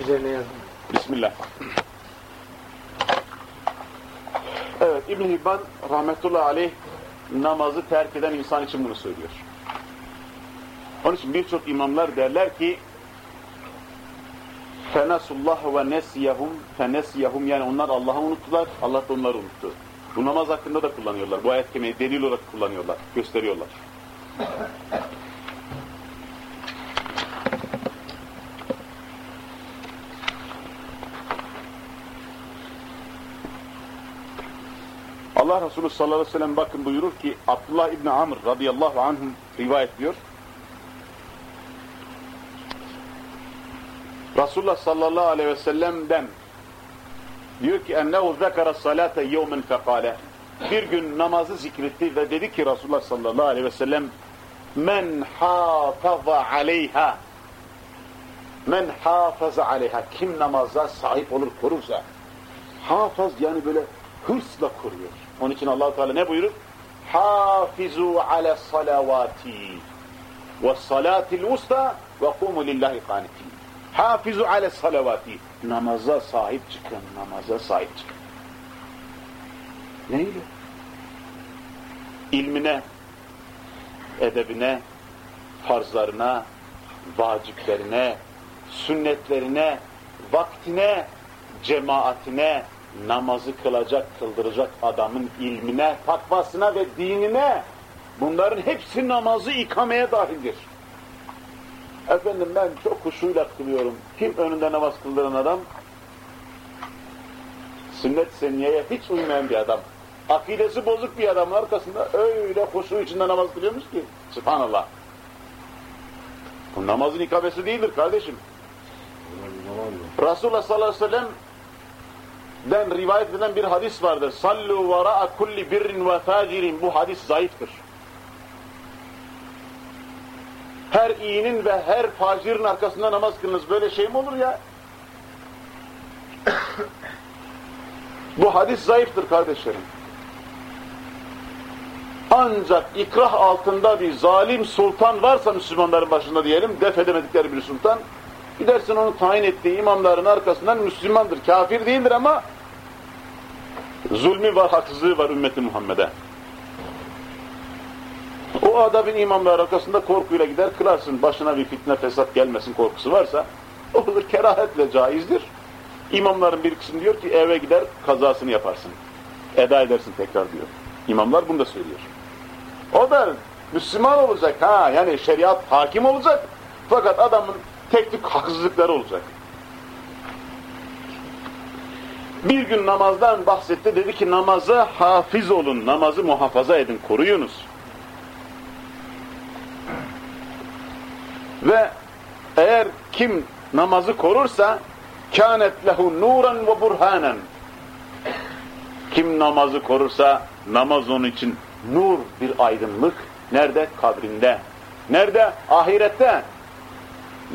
Üzerine yazın. Bismillah. Evet İbn Hibban rahmetullahi aleyh namazı terk eden insan için bunu söylüyor. Onun için birçok imamlar derler ki fenasullah ve nesiyahum fenesiyahum yani onlar Allah'ı unuttular, Allah da onları unuttu. Bu namaz hakkında da kullanıyorlar. Bu ayet kelimeyi delil olarak kullanıyorlar, gösteriyorlar. Allah Resulü sallallahu aleyhi ve sellem bakın buyurur ki Abdullah İbni Amr radıyallahu anhum rivayet diyor. Resulullah sallallahu aleyhi ve sellem'den diyor ki ennehu zekara salate yevmen fekale. Bir gün namazı zikretti ve dedi ki Resulullah sallallahu aleyhi ve sellem men hafaza aleyha. Men hafaza aleyha. Kim namaza sahip olur korursa. Hafaz yani böyle hırsla koruyor. Onun için allah Teala ne buyurur? Hafizu ala salavati ve salatil usta ve kumu lillahi qanitin. Hafizu ala salavati. Namaza sahip çıkın, namaza sahip çıkın. Neyle? İlmine, edebine, farzlarına, vaciplerine, sünnetlerine, vaktine, cemaatine, namazı kılacak, kıldıracak adamın ilmine, takvasına ve dinine bunların hepsi namazı ikameye dahildir. Efendim ben çok huşuyla kılıyorum. Kim önünde namaz kıldıran adam? Sünnet seniyeye hiç uymayan bir adam. Akidesi bozuk bir adamın arkasında öyle huşu içinde namaz kılıyormuş ki. Subhanallah. Bu namazın ikamesi değildir kardeşim. Resulullah sallallahu aleyhi ve sellem den rivayet edilen bir hadis vardır. Sallu vera'a kulli birrin ve facirin. Bu hadis zayıftır. Her iyinin ve her facirin arkasında namaz kılınız. Böyle şey mi olur ya? Bu hadis zayıftır kardeşlerim. Ancak ikrah altında bir zalim sultan varsa Müslümanların başında diyelim, def edemedikleri bir sultan, gidersin onu tayin ettiği imamların arkasından Müslümandır, kafir değildir ama zulmü var, haksızlığı var ümmeti Muhammed'e. O adabın imamlar arkasında korkuyla gider kılarsın. Başına bir fitne fesat gelmesin korkusu varsa olur kerahetle caizdir. İmamların bir kısmı diyor ki eve gider kazasını yaparsın. Eda edersin tekrar diyor. İmamlar bunu da söylüyor. O da Müslüman olacak ha yani şeriat hakim olacak. Fakat adamın tek tük haksızlıkları olacak. Bir gün namazdan bahsetti dedi ki namaza hafiz olun, namazı muhafaza edin, koruyunuz. Ve eğer kim namazı korursa kânet lehu nuran ve burhanen kim namazı korursa namaz onun için nur bir aydınlık nerede? Kabrinde. Nerede? Ahirette.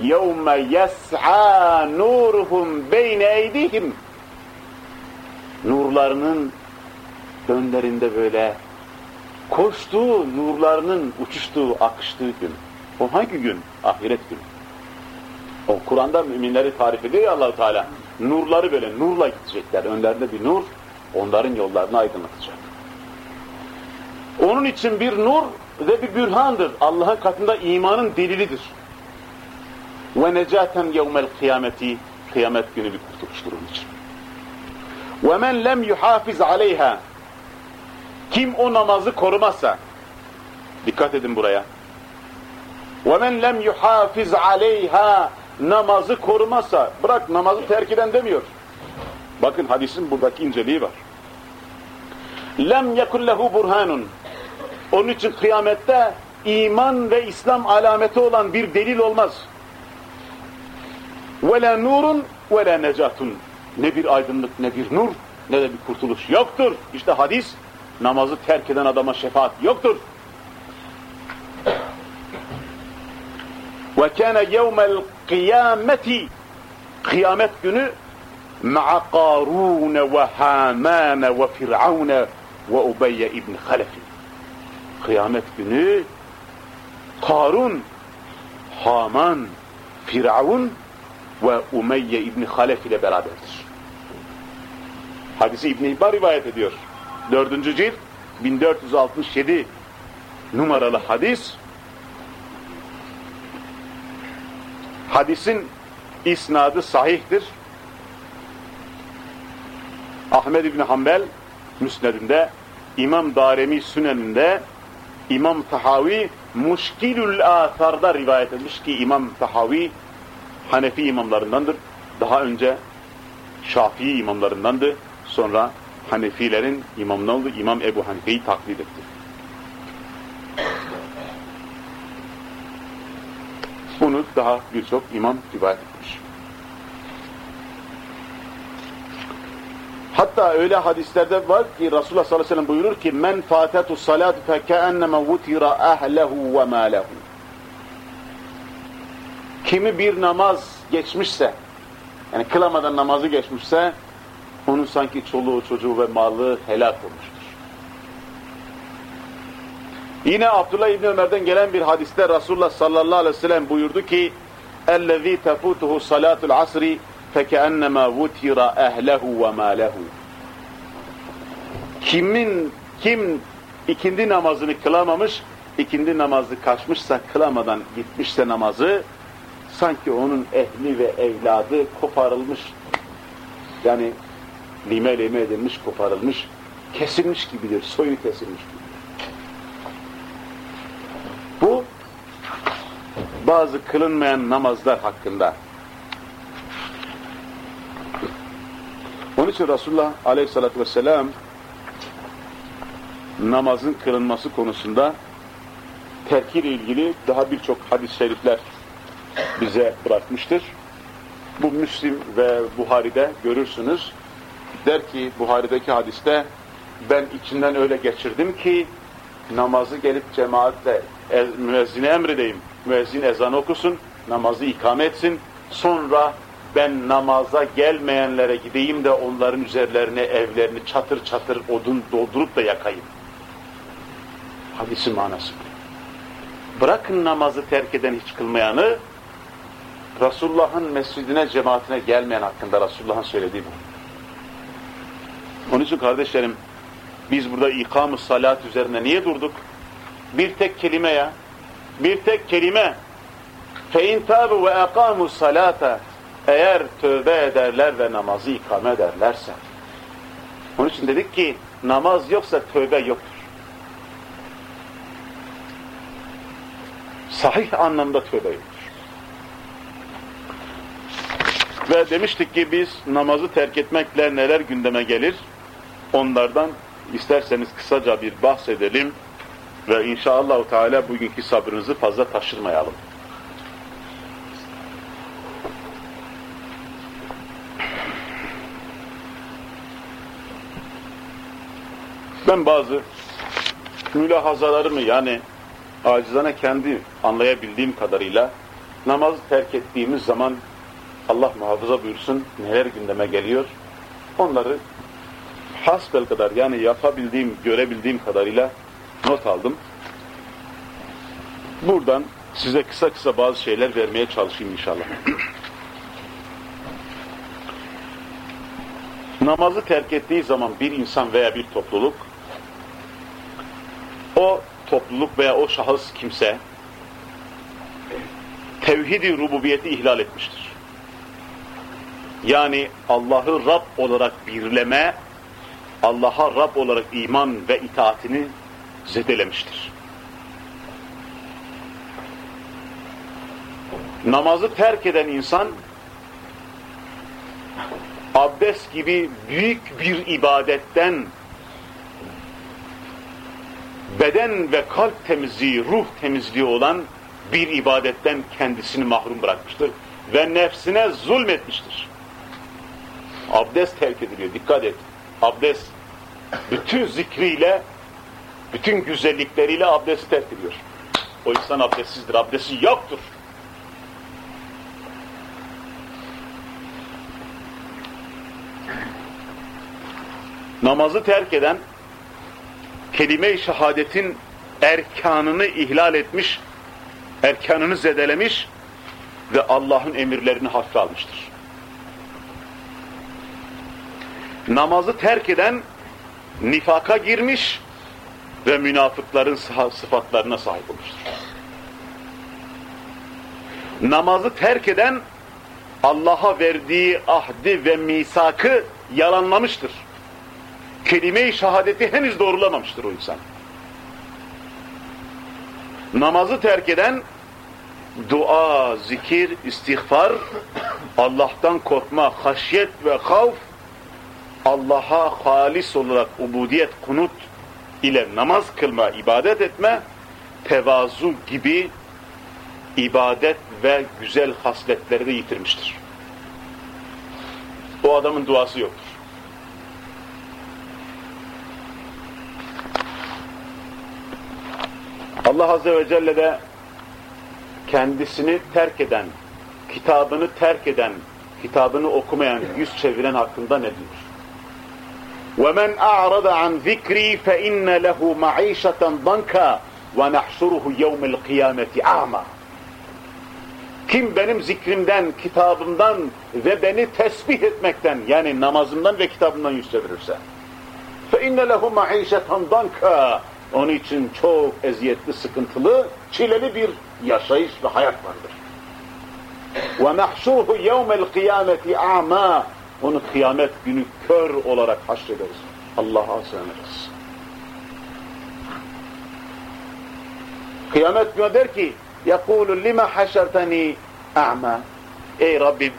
يَوْمَ يَسْعَى نُورُهُمْ بَيْنَ اَيْدِهِمْ Nurlarının önlerinde böyle koştuğu, nurlarının uçuştuğu, akıştığı gün. O hangi gün? Ahiret günü. O Kur'an'da müminleri tarif ediyor ya allah Teala. Nurları böyle nurla gidecekler. Önlerinde bir nur onların yollarını aydınlatacak. Onun için bir nur ve bir bürhandır. Allah'ın katında imanın delilidir. Ve necaten yevmel kıyameti kıyamet günü bir kurtuluştur onun için. Ve men lem yuhafiz aleyha kim o namazı korumazsa dikkat edin buraya وَمَنْ لَمْ يُحَافِزْ عَلَيْهَا Namazı korumazsa, bırak namazı terk eden demiyor. Bakın hadisin buradaki inceliği var. لَمْ يَكُنْ لَهُ burhanun. Onun için kıyamette iman ve İslam alameti olan bir delil olmaz. وَلَا nurun وَلَا necatun. Ne bir aydınlık, ne bir nur, ne de bir kurtuluş yoktur. İşte hadis, namazı terk eden adama şefaat yoktur. وَكَانَ يَوْمَ الْقِيَامَةِ Kıyamet günü مَعَ قَارُونَ وَهَامَانَ وَفِرْعَوْنَ وَاُبَيَّ ibn Halef. Kıyamet günü Karun, Haman, Firavun ve Umeyye İbni Halef ile beraberdir. Hadisi İbn-i İbbar rivayet ediyor. Dördüncü cilt 1467 numaralı hadis. Hadisin isnadı sahihtir. Ahmed İbni Hanbel Müsned'inde, İmam Daremi Sünen'inde, İmam Tahavi Muşkilül Athar'da rivayet etmiş ki İmam Tahavi Hanefi imamlarındandır. Daha önce Şafii imamlarındandı. Sonra Hanefilerin imamına oldu. İmam Ebu Hanife'yi taklit etti. Bunu daha birçok imam rivayet etmiş. Hatta öyle hadislerde var ki Resulullah sallallahu aleyhi ve sellem buyurur ki men fatetu salat fekenneme vutira ahlehu ve malehu kimi bir namaz geçmişse yani kılamadan namazı geçmişse onun sanki çoluğu çocuğu ve malı helak olmuştur. Yine Abdullah İbni Ömer'den gelen bir hadiste Resulullah sallallahu aleyhi ve sellem buyurdu ki اَلَّذ۪ي تَفُوتُهُ صَلَاتُ الْعَصْرِ فَكَأَنَّمَا وُتِرَ اَهْلَهُ وَمَالَهُ Kimin, kim ikindi namazını kılamamış, ikindi namazı kaçmışsa, kılamadan gitmişse namazı, sanki onun ehli ve evladı koparılmış, yani lime lime edilmiş, koparılmış, kesilmiş gibidir, soyu kesilmiş gibidir. Bu, bazı kılınmayan namazlar hakkında. Onun için Resulullah aleyhissalatü vesselam namazın kılınması konusunda terkir ilgili daha birçok hadis-i şerifler bize bırakmıştır. Bu Müslim ve Buhari'de görürsünüz. Der ki Buhari'deki hadiste ben içinden öyle geçirdim ki namazı gelip cemaatle müezzine emredeyim. Müezzin ezan okusun, namazı ikame etsin. Sonra ben namaza gelmeyenlere gideyim de onların üzerlerine evlerini çatır çatır odun doldurup da yakayım. Hadisin manası. Bırakın namazı terk eden hiç kılmayanı, Resulullah'ın mescidine, cemaatine gelmeyen hakkında Resulullah'ın söylediği bu. Onun için kardeşlerim, biz burada ikam-ı salat üzerine niye durduk? Bir tek kelime ya, bir tek kelime. فَاِنْ تَابُوا وَاَقَامُوا الصَّلَاةَ Eğer tövbe ederler ve namazı ikame ederlerse. Onun için dedik ki, namaz yoksa tövbe yoktur. Sahih anlamda tövbe yoktur. Ve demiştik ki biz namazı terk etmekle neler gündeme gelir? Onlardan isterseniz kısaca bir bahsedelim ve inşallah Teala bugünkü sabrınızı fazla taşırmayalım. Ben bazı mülahazalarımı yani acizane kendi anlayabildiğim kadarıyla namazı terk ettiğimiz zaman Allah muhafaza buyursun neler gündeme geliyor. Onları hasbel kadar yani yapabildiğim, görebildiğim kadarıyla not aldım. Buradan size kısa kısa bazı şeyler vermeye çalışayım inşallah. Namazı terk ettiği zaman bir insan veya bir topluluk o topluluk veya o şahıs kimse tevhid-i rububiyeti ihlal etmiştir. Yani Allah'ı Rab olarak birleme, Allah'a Rab olarak iman ve itaatini zedelemiştir. Namazı terk eden insan abdest gibi büyük bir ibadetten beden ve kalp temizliği, ruh temizliği olan bir ibadetten kendisini mahrum bırakmıştır ve nefsine zulmetmiştir. Abdest terk ediliyor. Dikkat et. Abdest bütün zikriyle, bütün güzellikleriyle abdesti terk ediyor. O insan abdestsizdir. Abdesti yoktur. Namazı terk eden kelime-i şehadetin erkanını ihlal etmiş, erkanını zedelemiş ve Allah'ın emirlerini hafife almıştır. Namazı terk eden nifaka girmiş ve münafıkların sıfatlarına sahip olmuştur. Namazı terk eden Allah'a verdiği ahdi ve misakı yalanlamıştır. Kelime-i şehadeti henüz doğrulamamıştır o insan. Namazı terk eden dua, zikir, istiğfar, Allah'tan korkma, haşyet ve havf, Allah'a halis olarak ubudiyet, kunut ile namaz kılma, ibadet etme, tevazu gibi ibadet ve güzel hasletleri de yitirmiştir. O adamın duası yoktur. Allah Azze ve Celle de kendisini terk eden, kitabını terk eden, kitabını okumayan, yüz çeviren hakkında ne diyor? وَمَنْ أَعْرَضَ عَنْ ذِكْرِي فَإِنَّ لَهُ مَعِيشَةً ضَنْكَا وَنَحْشُرُهُ يَوْمِ الْقِيَامَةِ أَعْمَى Kim benim zikrimden, kitabımdan ve beni tesbih etmekten yani namazımdan ve kitabımdan yüz çevirirse فَاِنَّ لَهُ مَعِيشَةً ضَنْكَا Onun için çok eziyetli, sıkıntılı, çileli bir yaşayış ve hayat vardır. وَنَحْشُرْهُ يَوْمَ الْقِيَامَةِ اَعْمَى Onu kıyamet günü kör olarak haşrederiz. Allah'a sığınırız. Kıyamet günü der ki يَقُولُ لِمَا حَشَرْتَنِي اَعْمَى Ey Rabbim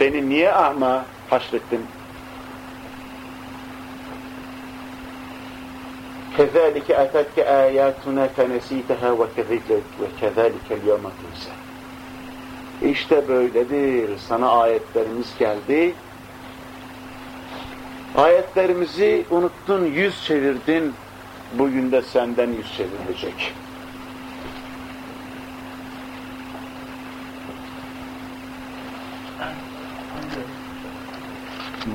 beni niye a'ma haşrettin? كذلك أتتك آياتنا فنسيتها وكذلك اليوم تنسى İşte böyledir. Sana ayetlerimiz geldi. Ayetlerimizi unuttun, yüz çevirdin. Bugün de senden yüz çevrilecek.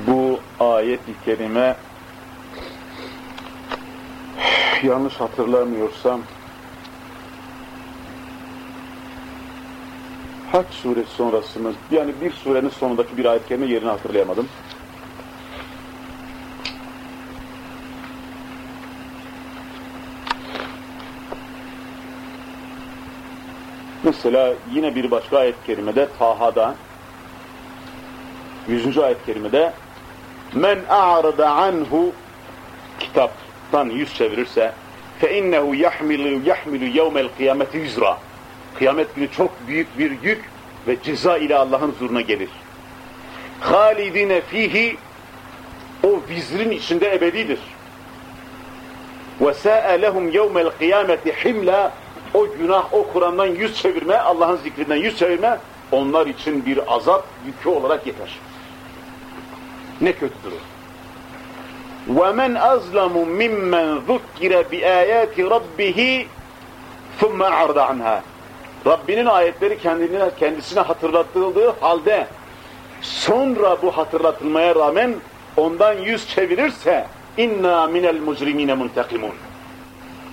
Bu ayet-i kerime yanlış hatırlamıyorsam Haç suresi sonrası mı? Yani bir surenin sonundaki bir ayet kerime yerini hatırlayamadım. Mesela yine bir başka ayet kerimede Taha'da 100. ayet kerimede men a'rada anhu kitaptan yüz çevirirse fe innehu yahmilu yahmilu yevmel kıyameti yüzra kıyamet günü çok büyük bir yük ve ceza ile Allah'ın huzuruna gelir. Halidine fihi o vizrin içinde ebedidir. Ve sa'e lehum yevmel kıyameti himla o günah, o Kur'an'dan yüz çevirme, Allah'ın zikrinden yüz çevirme onlar için bir azap yükü olarak yeter. Ne kötüdür o. وَمَنْ أَظْلَمُ مِمَّنْ ذُكِّرَ بِآيَاتِ رَبِّهِ ثُمَّ عَرْضَ عَنْهَا Rabbinin ayetleri kendine, kendisine hatırlatıldığı halde sonra bu hatırlatılmaya rağmen ondan yüz çevirirse inna minel mujrimine muntakimun.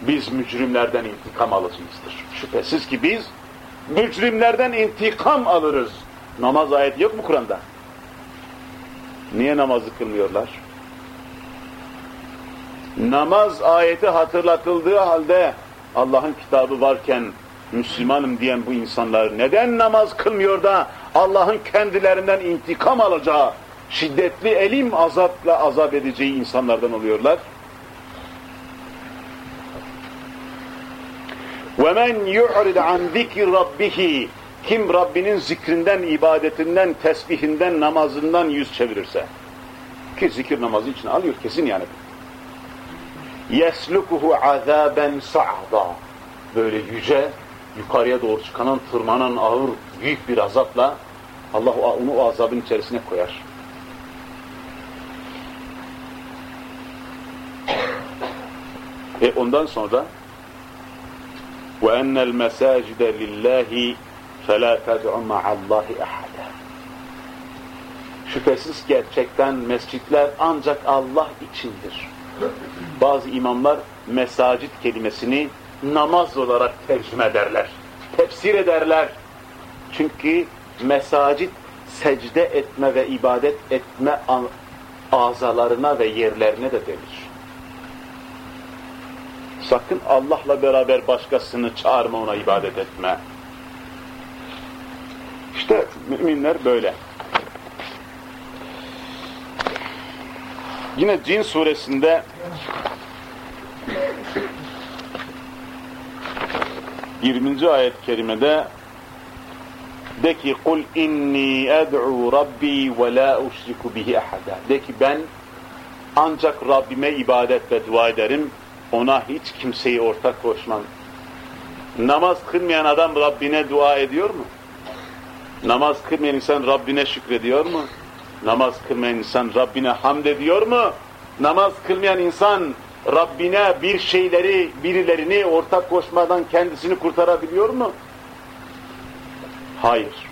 biz mücrimlerden intikam alıcıyızdır. Şüphesiz ki biz mücrimlerden intikam alırız. Namaz ayeti yok mu Kur'an'da? Niye namazı kılmıyorlar? Namaz ayeti hatırlatıldığı halde Allah'ın kitabı varken Müslümanım diyen bu insanlar neden namaz kılmıyor da Allah'ın kendilerinden intikam alacağı şiddetli elim azapla azap edeceği insanlardan oluyorlar? وَمَنْ يُعْرِدْ عَنْ ذِكِرْ رَبِّهِ Kim Rabbinin zikrinden, ibadetinden, tesbihinden, namazından yüz çevirirse ki zikir namazı için alıyor kesin yani. يَسْلُكُهُ عَذَابًا سَعْدًا Böyle yüce, yukarıya doğru çıkanan, tırmanan ağır, büyük bir azapla Allah onu o azabın içerisine koyar. E ondan sonra وَاَنَّ الْمَسَاجِدَ لِلّٰهِ فَلَا تَدْعُ مَعَ اللّٰهِ اَحَدًا Şüphesiz gerçekten mescitler ancak Allah içindir. Bazı imamlar mesacit kelimesini namaz olarak tercüme ederler. Tefsir ederler. Çünkü mesacit secde etme ve ibadet etme azalarına ve yerlerine de denir. Sakın Allah'la beraber başkasını çağırma ona ibadet etme. İşte müminler böyle. Yine Cin suresinde 20. ayet-i kerimede de ki kul inni ed'u rabbi ve la uşriku bihi ahada. De ki ben ancak Rabbime ibadet ve dua ederim. Ona hiç kimseyi ortak koşmam. Namaz kılmayan adam Rabbine dua ediyor mu? Namaz kılmayan insan Rabbine şükrediyor mu? Namaz kılmayan insan Rabbine hamd ediyor mu? Namaz kılmayan insan Rabbine bir şeyleri, birilerini ortak koşmadan kendisini kurtarabiliyor mu? Hayır.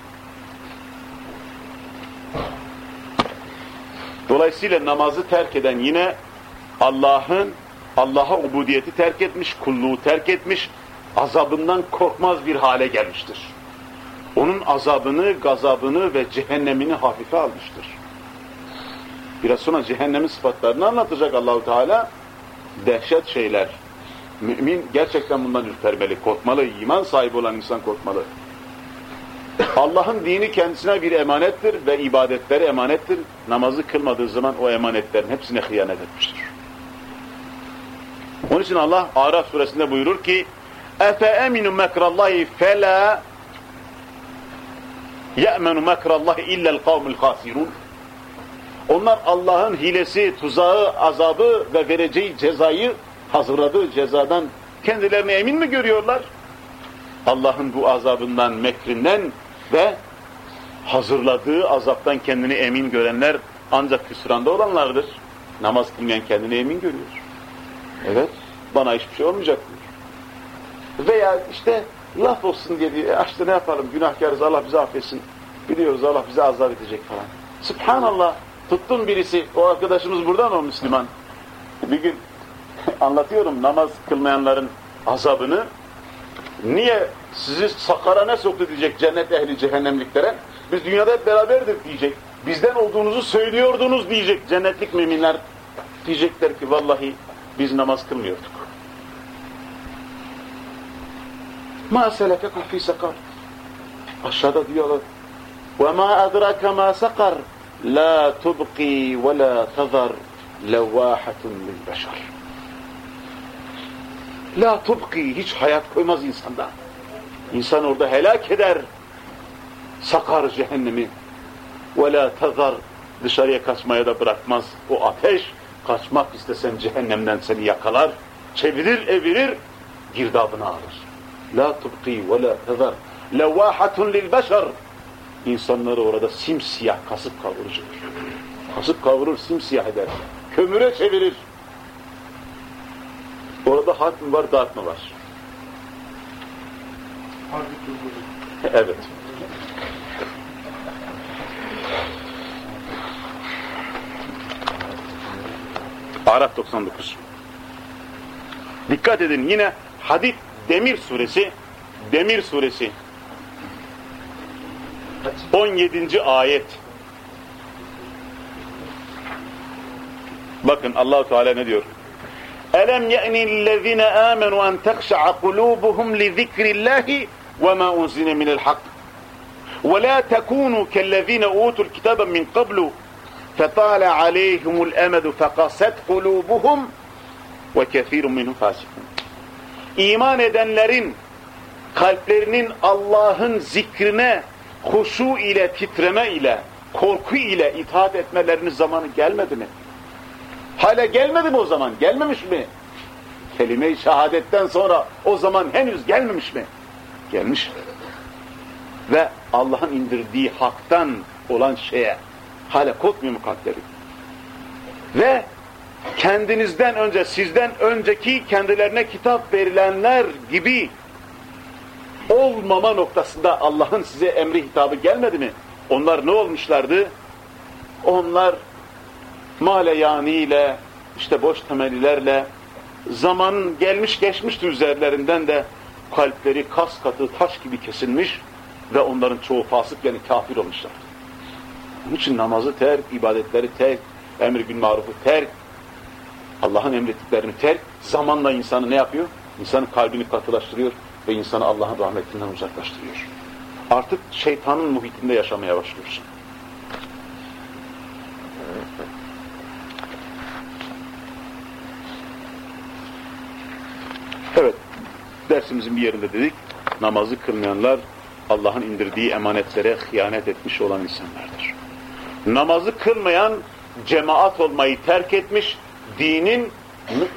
Dolayısıyla namazı terk eden yine Allah'ın Allah'a ubudiyeti terk etmiş, kulluğu terk etmiş, azabından korkmaz bir hale gelmiştir. Onun azabını, gazabını ve cehennemini hafife almıştır. Biraz sonra cehennemin sıfatlarını anlatacak Allahu Teala. Dehşet şeyler. Mümin gerçekten bundan ürpermeli, korkmalı. iman sahibi olan insan korkmalı. Allah'ın dini kendisine bir emanettir ve ibadetleri emanettir. Namazı kılmadığı zaman o emanetlerin hepsine hıyanet etmiştir. Onun için Allah Araf suresinde buyurur ki Efe eminu mekrallahi fela ye'menu mekrallahi illel kavmul hasirun onlar Allah'ın hilesi, tuzağı, azabı ve vereceği cezayı hazırladığı cezadan kendilerini emin mi görüyorlar? Allah'ın bu azabından, mekrinden ve hazırladığı azaptan kendini emin görenler ancak hüsranda olanlardır. Namaz kılmayan kendini emin görüyor. Evet, bana hiçbir şey olmayacak diyor. Veya işte laf olsun diye diye, işte ne yapalım, günahkarız, Allah bizi affetsin. Biliyoruz Allah bizi azap edecek falan. Subhanallah, tuttun birisi, o arkadaşımız buradan o Müslüman. Bir gün anlatıyorum namaz kılmayanların azabını. Niye sizi sakara ne soktu diyecek cennet ehli cehennemliklere. Biz dünyada hep beraberdir diyecek. Bizden olduğunuzu söylüyordunuz diyecek cennetlik müminler. Diyecekler ki vallahi biz namaz kılmıyorduk. Ma selefekum fi sakar. Aşağıda diyorlar. Ve ma adraka ma sakar. La tubqi ve la tazar levvahatun lil beşer. La tubqi hiç hayat koymaz insanda. İnsan orada helak eder. Sakar cehennemi. Ve la tazar dışarıya kaçmaya da bırakmaz. O ateş kaçmak istesen cehennemden seni yakalar, çevirir, evirir, girdabını alır. La tubqi ve la tazar levvahatun lil beşer. İnsanları orada simsiyah kasıp kavurur. Kasıp kavurur, simsiyah eder. Kömüre çevirir. Orada harp mı var, dağıt mı var? evet. Araf 99. Dikkat edin yine Hadid Demir suresi Demir suresi 17. ayet Bakın Allahu Teala ne diyor? Elem ye'nillezine amenu en tehşa'a kulubuhum li zikrillahi ve ma unzile minel hak. Ve la tekunu kellezine utul kitaben min qablu فَطَالَ عَلَيْهُمُ الْاَمَدُ فَقَسَتْ قُلُوبُهُمْ وَكَثِيرٌ مِنْهُمْ فَاسِقُونَ İman edenlerin kalplerinin Allah'ın zikrine huşu ile, titreme ile, korku ile itaat etmelerinin zamanı gelmedi mi? Hala gelmedi mi o zaman? Gelmemiş mi? Kelime-i şehadetten sonra o zaman henüz gelmemiş mi? Gelmiş. Ve Allah'ın indirdiği haktan olan şeye mu kalpleri? Ve kendinizden önce, sizden önceki kendilerine kitap verilenler gibi olmama noktasında Allah'ın size emri hitabı gelmedi mi? Onlar ne olmuşlardı? Onlar maleyaniyle, işte boş temelilerle zaman gelmiş geçmişti üzerlerinden de kalpleri kas katı taş gibi kesilmiş, ve onların çoğu fasık yani kafir olmuşlar. Onun için namazı terk, ibadetleri terk, emir bil marufu terk, Allah'ın emrettiklerini terk, zamanla insanı ne yapıyor? İnsanın kalbini katılaştırıyor ve insanı Allah'ın rahmetinden uzaklaştırıyor. Artık şeytanın muhitinde yaşamaya başlıyorsun. Evet, dersimizin bir yerinde dedik, namazı kılmayanlar Allah'ın indirdiği emanetlere hıyanet etmiş olan insanlardır. Namazı kılmayan cemaat olmayı terk etmiş, dinin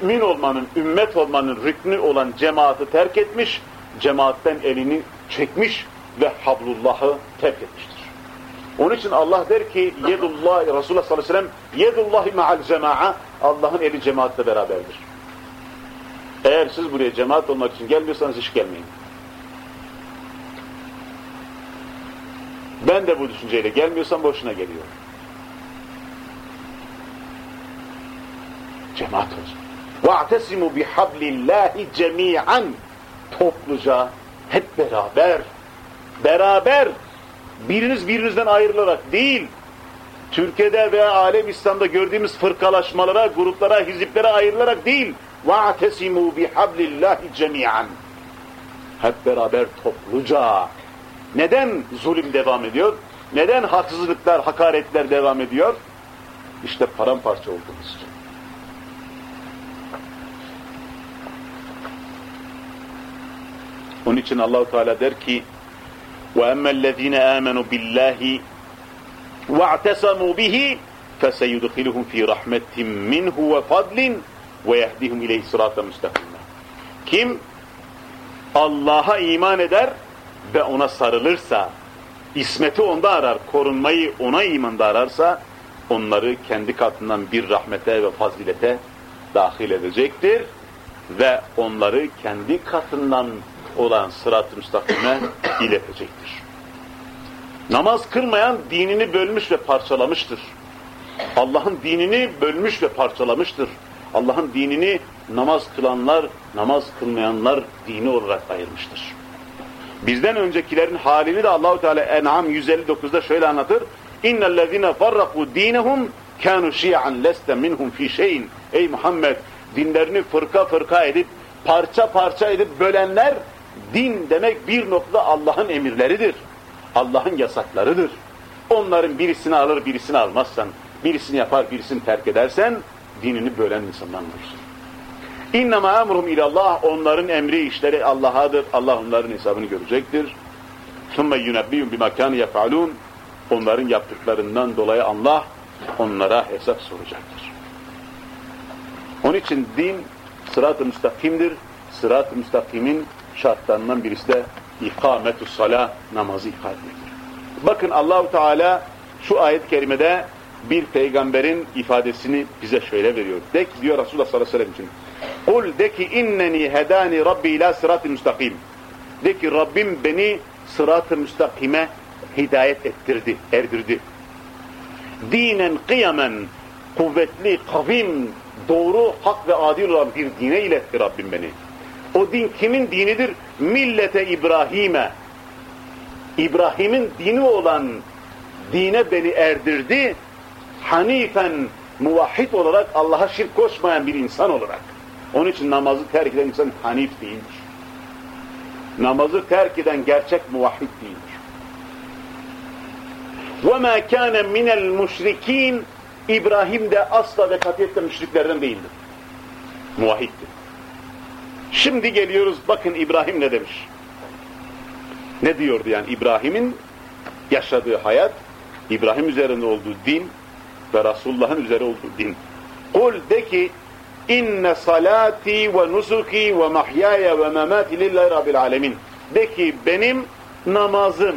mümin olmanın, ümmet olmanın rüknü olan cemaati terk etmiş, cemaatten elini çekmiş ve hablullahı terk etmiştir. Onun için Allah der ki yedullah Resulullah sallallahu aleyhi ve sellem yedullahi ma'al cema'a Allah'ın eli cemaatle beraberdir. Eğer siz buraya cemaat olmak için gelmiyorsanız hiç gelmeyin. Ben de bu düşünceyle gelmiyorsam boşuna geliyorum. Cemaat olsun. وَاَعْتَسِمُوا بِحَبْلِ اللّٰهِ جَمِيعًا Topluca, hep beraber, beraber, biriniz birinizden ayrılarak değil, Türkiye'de veya alem İslam'da gördüğümüz fırkalaşmalara, gruplara, hiziplere ayrılarak değil, وَاَعْتَسِمُوا بِحَبْلِ اللّٰهِ جَمِيعًا Hep beraber topluca. neden zulüm devam ediyor? Neden haksızlıklar, hakaretler devam ediyor? İşte paramparça olduğumuz için. Onun için Allahu Teala der ki: "Ve emmellezine amenu billahi ve i'tasamu bihi feseyudkhiluhum fi rahmetin minhu ve fadlin ve müstakime." Kim Allah'a iman eder ve ona sarılırsa, ismeti onda arar, korunmayı ona imanda ararsa, onları kendi katından bir rahmete ve fazilete dahil edecektir ve onları kendi katından olan sırat-ı müstakime iletecektir. Namaz kılmayan dinini bölmüş ve parçalamıştır. Allah'ın dinini bölmüş ve parçalamıştır. Allah'ın dinini namaz kılanlar, namaz kılmayanlar dini olarak ayırmıştır. Bizden öncekilerin halini de Allahu Teala En'am 159'da şöyle anlatır. İnnellezine farraku dinehum kanu şi'an leste minhum fi şeyin. Ey Muhammed dinlerini fırka fırka edip parça parça edip bölenler din demek bir noktada Allah'ın emirleridir. Allah'ın yasaklarıdır. Onların birisini alır birisini almazsan, birisini yapar birisini terk edersen dinini bölen insandan olursun. İnnemâ emruhum ilallah onların emri işleri Allah'adır. Allah onların hesabını görecektir. ثُمَّ يُنَبِّيُمْ بِمَا كَانُ يَفْعَلُونَ Onların yaptıklarından dolayı Allah onlara hesap soracaktır. Onun için din sırat-ı müstakimdir. Sırat-ı müstakimin şartlarından birisi de ikametü salah namazı ikame Bakın Allahu Teala şu ayet-i kerimede bir peygamberin ifadesini bize şöyle veriyor. De ki diyor Resulullah sallallahu aleyhi ve sellem için. Kul de ki inneni hedani rabbi ila sırat-ı müstakim. De ki Rabbim beni sırat-ı müstakime hidayet ettirdi, erdirdi. Dinen kıyamen kuvvetli, kavim, doğru, hak ve adil olan bir dine iletti Rabbim beni. O din kimin dinidir? Millete İbrahim'e. İbrahim'in dini olan dine beni erdirdi. Hanifen, muvahhid olarak Allah'a şirk koşmayan bir insan olarak. Onun için namazı terk eden insan hanif değildir. Namazı terk eden gerçek muvahhid değildir. وَمَا كَانَ مِنَ الْمُشْرِك۪ينَ İbrahim de asla ve katiyetle müşriklerden değildir. Muvahhiddir. Şimdi geliyoruz bakın İbrahim ne demiş. Ne diyordu yani İbrahim'in yaşadığı hayat, İbrahim üzerinde olduğu din ve Resulullah'ın üzerinde olduğu din. Kul de ki inne salati ve nusuki ve mahyaya ve memati lillahi rabbil alemin. De ki benim namazım,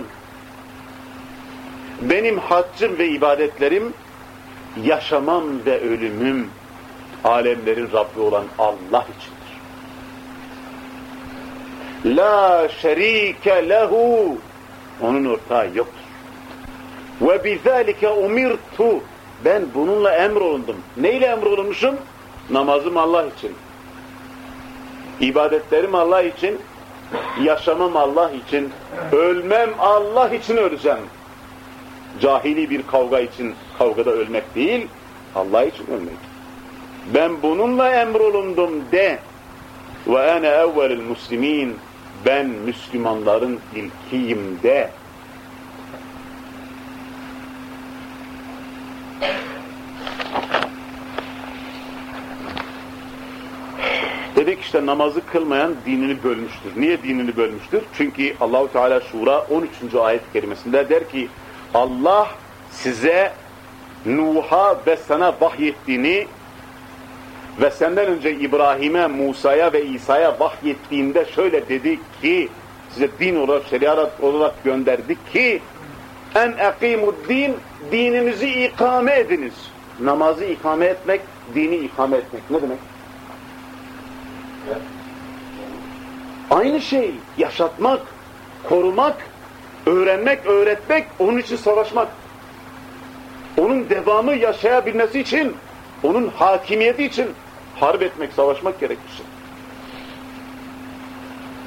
benim haccım ve ibadetlerim, yaşamam ve ölümüm alemlerin Rabbi olan Allah içindir. La şerike lehu onun ortağı yoktur. Ve bizalike umirtu ben bununla emrolundum. Neyle emrolunmuşum? Namazım Allah için. İbadetlerim Allah için, Yaşamam Allah için, ölmem Allah için öleceğim. Cahili bir kavga için kavgada ölmek değil, Allah için ölmek. Ben bununla emrolundum de. Ve ene evvelil muslimin. Ben Müslümanların ilkiyim de. Dedik işte namazı kılmayan dinini bölmüştür. Niye dinini bölmüştür? Çünkü Allahu Teala Şura 13. ayet kerimesinde der ki Allah size Nuh'a ve sana vahyettiğini ve senden önce İbrahim'e, Musa'ya ve İsa'ya vahyettiğinde şöyle dedi ki size din olarak, şeriat olarak gönderdik ki en ekimud din dininizi ikame ediniz. Namazı ikame etmek, dini ikame etmek. Ne demek? Aynı şey. Yaşatmak, korumak, öğrenmek, öğretmek, onun için savaşmak. Onun devamı yaşayabilmesi için, onun hakimiyeti için harp etmek, savaşmak gerekir.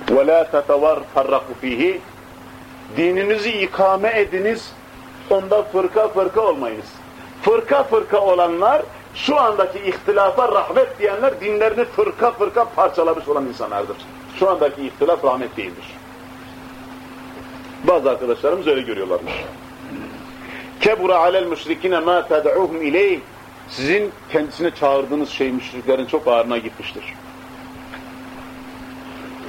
وَلَا تَتَوَرْ فَرَّقُ ف۪يهِ Dininizi ikame ediniz, onda fırka fırka olmayınız. Fırka fırka olanlar, şu andaki ihtilafa rahmet diyenler dinlerini fırka fırka parçalamış olan insanlardır. Şu andaki ihtilaf rahmet değildir. Bazı arkadaşlarımız öyle görüyorlarmış. Kebura alel müşrikine ma ted'uhum ileyh sizin kendisine çağırdığınız şey müşriklerin çok ağırına gitmiştir.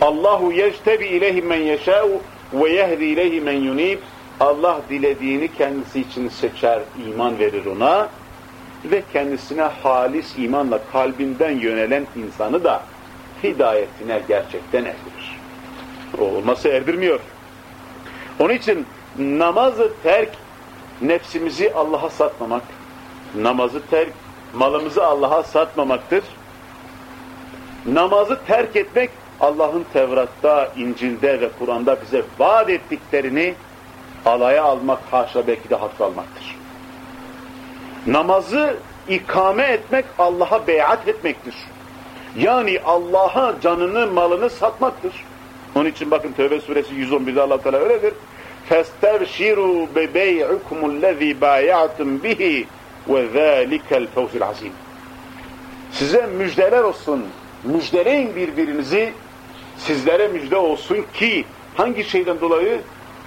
Allahu yectebi ileyhi men yeşâ'u ve yehdi ileyhi men yunib Allah dilediğini kendisi için seçer, iman verir ona ve kendisine halis imanla kalbinden yönelen insanı da hidayetine gerçekten erdirir. Olması erdirmiyor. Onun için namazı terk, nefsimizi Allah'a satmamak, namazı terk, malımızı Allah'a satmamaktır. Namazı terk etmek, Allah'ın Tevrat'ta, İncil'de ve Kur'an'da bize vaat ettiklerini alaya almak, haşa belki de hatta almaktır. Namazı ikame etmek, Allah'a beyat etmektir. Yani Allah'a canını, malını satmaktır. Onun için bakın Tevbe suresi 111'de Allah Teala öyledir. فَاسْتَبْشِرُوا بَبَيْعُكُمُ الَّذ۪ي بَايَعْتُمْ بِهِ وَذَٰلِكَ الْفَوْزِ الْعَظِيمِ Size müjdeler olsun. Müjdeleyin birbirinizi. Sizlere müjde olsun ki hangi şeyden dolayı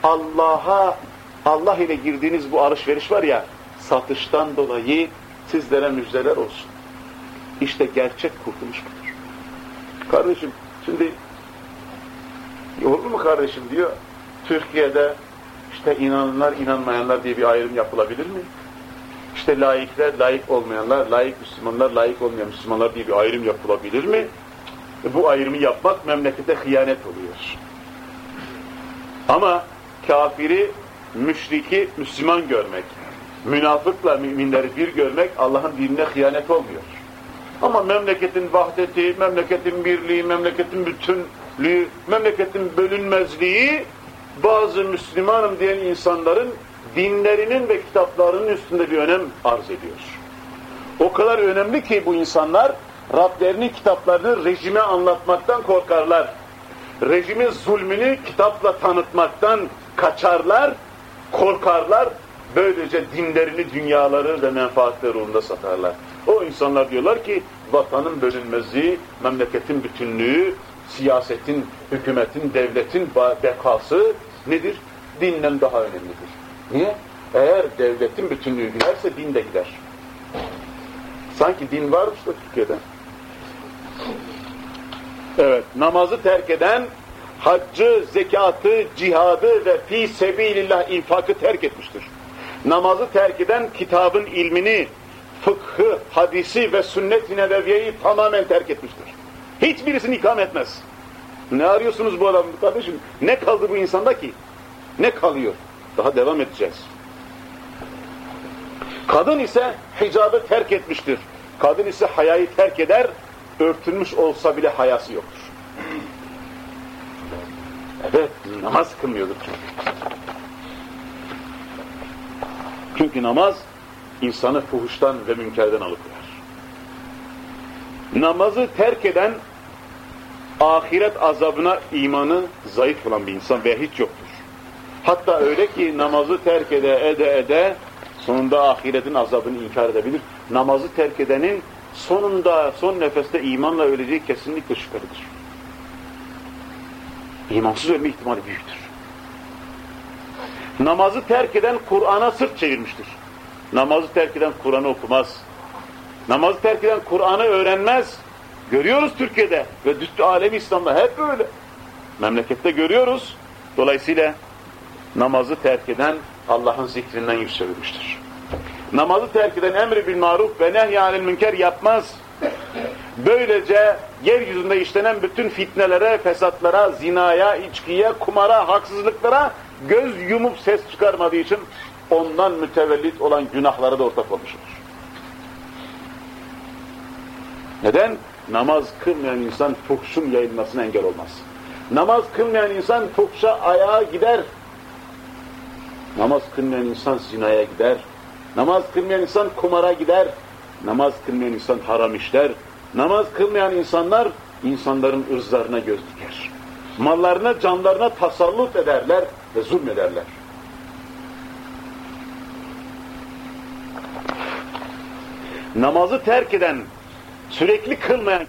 Allah'a Allah ile girdiğiniz bu alışveriş var ya satıştan dolayı sizlere müjdeler olsun. İşte gerçek kurtuluş budur. Kardeşim şimdi olur mu kardeşim diyor Türkiye'de işte inananlar inanmayanlar diye bir ayrım yapılabilir mi? İşte laikler, laik olmayanlar, laik Müslümanlar, laik olmayan Müslümanlar diye bir ayrım yapılabilir mi? E bu ayrımı yapmak memlekete hıyanet oluyor. Ama kafiri, müşriki Müslüman görmek, münafıkla müminleri bir görmek Allah'ın dinine hıyanet olmuyor. Ama memleketin vahdeti, memleketin birliği, memleketin bütünlüğü, memleketin bölünmezliği bazı Müslümanım diyen insanların dinlerinin ve kitaplarının üstünde bir önem arz ediyor. O kadar önemli ki bu insanlar Rablerinin kitaplarını rejime anlatmaktan korkarlar. Rejimin zulmünü kitapla tanıtmaktan kaçarlar, korkarlar. Böylece dinlerini, dünyaları ve menfaatleri uğrunda satarlar. O insanlar diyorlar ki vatanın bölünmezliği, memleketin bütünlüğü, siyasetin, hükümetin, devletin bekası nedir? Dinle daha önemlidir. Niye? Eğer devletin bütünlüğü giderse din de gider. Sanki din varmış da Türkiye'de. Evet, namazı terk eden haccı, zekatı, cihadı ve fi sebilillah infakı terk etmiştir. Namazı terk eden kitabın ilmini, fıkhı, hadisi ve sünnet-i nebeviyeyi tamamen terk etmiştir. Hiçbirisini ikam etmez. Ne arıyorsunuz bu adam kardeşim? Ne kaldı bu insanda ki? Ne kalıyor? Daha devam edeceğiz. Kadın ise hicabı terk etmiştir. Kadın ise hayayı terk eder, örtülmüş olsa bile hayası yoktur. Evet, namaz kılmıyordur çünkü. Namaz insanı fuhuştan ve münkerden alıkoyar. Namazı terk eden ahiret azabına imanı zayıf olan bir insan veya hiç yoktur. Hatta öyle ki namazı terk ede ede ede sonunda ahiretin azabını inkar edebilir. Namazı terk edenin sonunda son nefeste imanla öleceği kesinlikle şüphelidir. İmansız ölme ihtimali büyüktür. Namazı terk eden Kur'an'a sırt çevirmiştir. Namazı terk eden Kur'an'ı okumaz. Namazı terk eden Kur'an'ı öğrenmez. Görüyoruz Türkiye'de ve düstü alemi İslam'da hep böyle. Memlekette görüyoruz. Dolayısıyla namazı terk eden Allah'ın zikrinden yüz çevirmiştir. Namazı terk eden emri bil maruf ve nehyanil münker yapmaz. Böylece yeryüzünde işlenen bütün fitnelere, fesatlara, zinaya, içkiye, kumara, haksızlıklara göz yumup ses çıkarmadığı için ondan mütevellit olan günahlara da ortak olmuş. Neden? Namaz kılmayan insan fuhşun yayılmasına engel olmaz. Namaz kılmayan insan fuhşa ayağa gider. Namaz kılmayan insan zinaya gider. Namaz kılmayan insan kumara gider. Namaz kılmayan insan haram işler. Namaz kılmayan insanlar insanların ırzlarına göz diker. Mallarına, canlarına tasallut ederler ve zulmederler. Namazı terk eden, sürekli kılmayan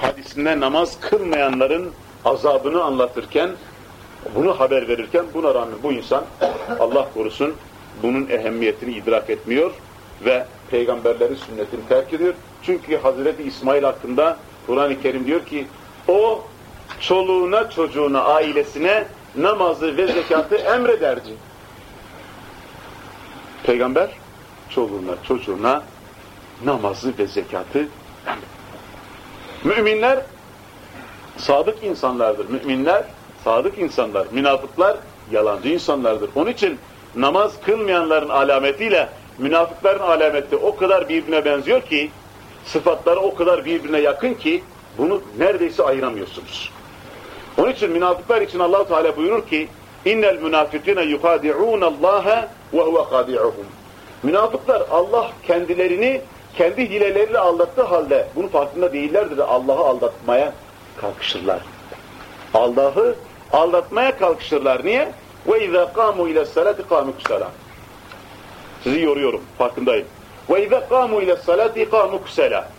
hadisinde namaz kılmayanların azabını anlatırken, bunu haber verirken buna rağmen bu insan Allah korusun bunun ehemmiyetini idrak etmiyor ve peygamberlerin sünnetini terk ediyor. Çünkü Hazreti İsmail hakkında Kur'an-ı Kerim diyor ki o çoluğuna, çocuğuna, ailesine namazı ve zekatı emrederdi. Peygamber çoluğuna, çocuğuna namazı ve zekatı emrederdi. Müminler sadık insanlardır. Müminler sadık insanlar. Münafıklar yalancı insanlardır. Onun için namaz kılmayanların alametiyle münafıkların alameti o kadar birbirine benziyor ki sıfatları o kadar birbirine yakın ki bunu neredeyse ayıramıyorsunuz. Onun için münafıklar için Allah Teala buyurur ki innel münafikine yuhadi'un Allah ve huve khadi'uhum. Münafıklar Allah kendilerini kendi hileleriyle aldattığı halde bunun farkında değillerdir de Allah'ı aldatmaya kalkışırlar. Allah'ı aldatmaya kalkışırlar. Niye? Ve izâ kâmû ile salati kâmû kusala. Sizi yoruyorum, farkındayım. Ve izâ kâmû ile salati kâmû kusala.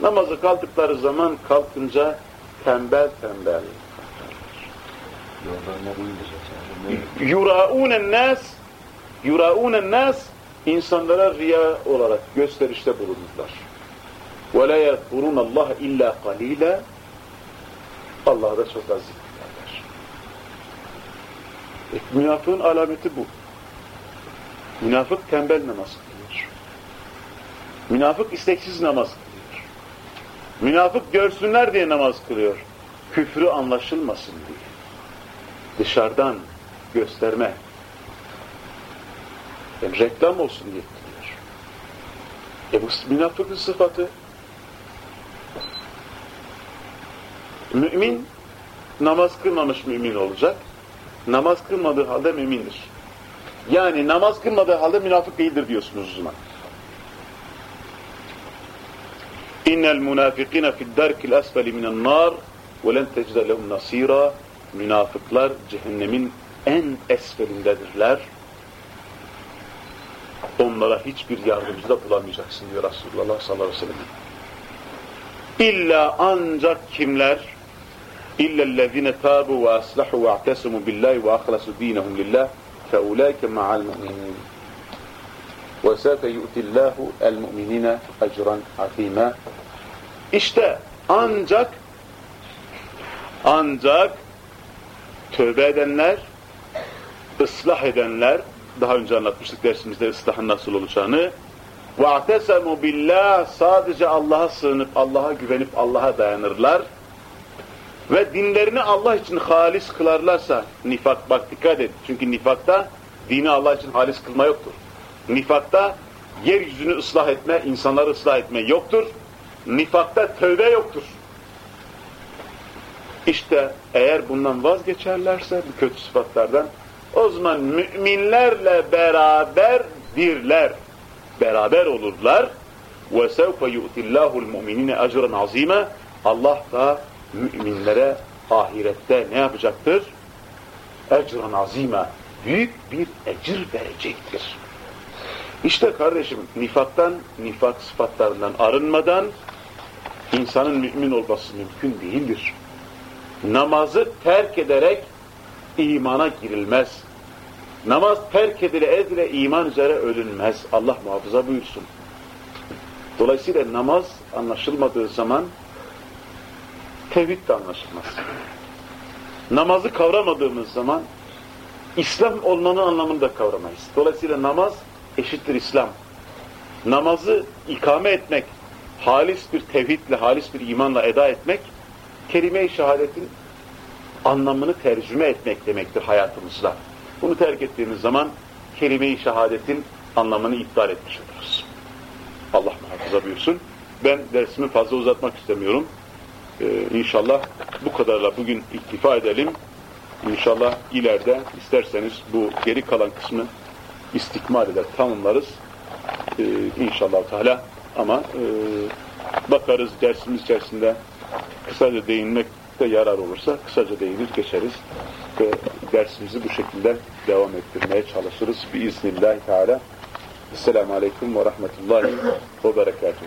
Namazı kalktıkları zaman kalkınca tembel tembel. Yurâûnen nâs Yurâûnen nâs insanlara riya olarak gösterişte bulunurlar. وَلَا يَذْكُرُونَ اللّٰهَ اِلَّا قَلِيلًا Allah'a da çok az zikrederler. E, münafığın alameti bu. Münafık tembel namaz kılıyor. Münafık isteksiz namaz kılıyor. Münafık görsünler diye namaz kılıyor. Küfrü anlaşılmasın diye. Dışarıdan gösterme, yani reklam olsun diye kılıyor. E bu münafıkın sıfatı. Mümin namaz kılmamış mümin olacak. Namaz kılmadığı halde mümindir. Yani namaz kılmadığı halde münafık değildir diyorsunuz o zaman. İnnel münafikine fid derkil esfeli minen nar ve len tecde lehum nasira Münafıklar cehennemin en esfelindedirler onlara hiçbir yardımcı da bulamayacaksın diyor Resulullah sallallahu aleyhi ve sellem. İlla ancak kimler illellezine tabu ve aslahu ve a'tesimu billahi ve ahlasu dinehum lillah feulaike ma'al mu'minin ve sefe yu'tillahu el mu'minine ecran azime İşte ancak ancak tövbe edenler ıslah edenler daha önce anlatmıştık dersimizde ıslahın nasıl olacağını. وَاَعْتَسَمُوا billah Sadece Allah'a sığınıp, Allah'a güvenip, Allah'a dayanırlar. Ve dinlerini Allah için halis kılarlarsa, nifak bak dikkat et. Çünkü nifakta dini Allah için halis kılma yoktur. Nifakta yeryüzünü ıslah etme, insanları ıslah etme yoktur. Nifakta tövbe yoktur. İşte eğer bundan vazgeçerlerse bu kötü sıfatlardan o zaman müminlerle beraberdirler. Beraber olurlar. وَسَوْفَ يُؤْتِ اللّٰهُ الْمُؤْمِنِينَ اَجْرًا عَظ۪يمًا Allah da müminlere ahirette ne yapacaktır? Ecran azime. Büyük bir ecir verecektir. İşte kardeşim nifaktan, nifak sıfatlarından arınmadan insanın mümin olması mümkün değildir. Namazı terk ederek imana girilmez. Namaz terk edile edile iman üzere ölünmez. Allah muhafaza buyursun. Dolayısıyla namaz anlaşılmadığı zaman tevhid de anlaşılmaz. Namazı kavramadığımız zaman İslam olmanın anlamını da kavramayız. Dolayısıyla namaz eşittir İslam. Namazı ikame etmek, halis bir tevhidle, halis bir imanla eda etmek, kelime-i şehadetin anlamını tercüme etmek demektir hayatımızda. Bunu terk ettiğimiz zaman kelime-i şehadetin anlamını iptal etmiş oluruz. Allah muhafaza buyursun. Ben dersimi fazla uzatmak istemiyorum. Ee, inşallah bu kadarla bugün iktifa edelim. İnşallah ileride isterseniz bu geri kalan kısmı istikmal eder, tamamlarız. Ee, inşallah Teala ama e, bakarız dersimiz içerisinde kısaca değinmekte yarar olursa kısaca değinir geçeriz ve dersimizi bu şekilde devam ettirmeye çalışırız. Biiznillahü Teala. Esselamu Aleyküm ve Rahmetullahi ve Berekatuhu.